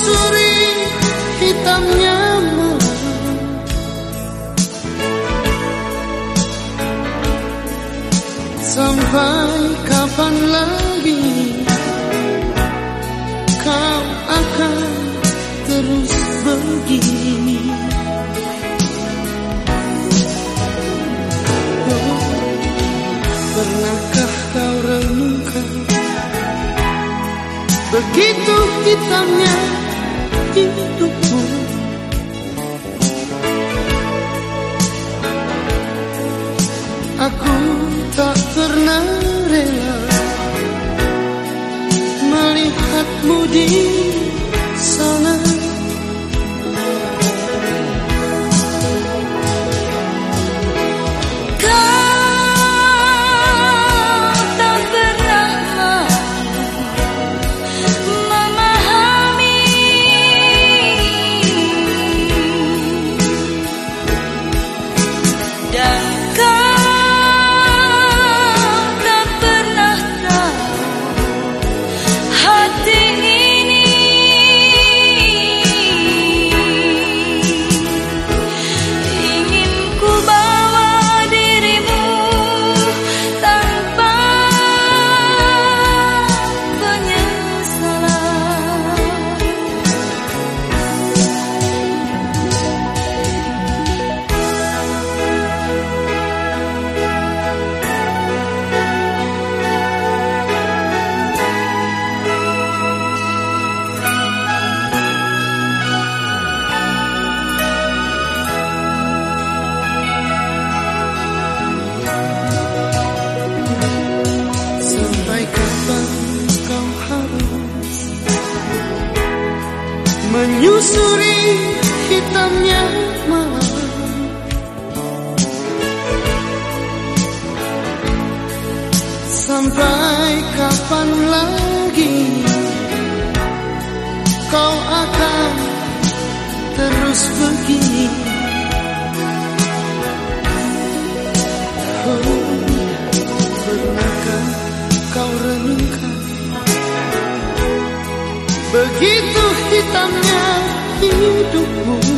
menyusuri hitamnya malam Sampai kapan lagi kau akan terus begini oh, Pernahkah kau renungkan Begitu hitamnya? perdido por agora. Sampai kapan lagi Kau akan terus begini? Oh, pernahkah kau renungkan Begitu hitamnya hidupmu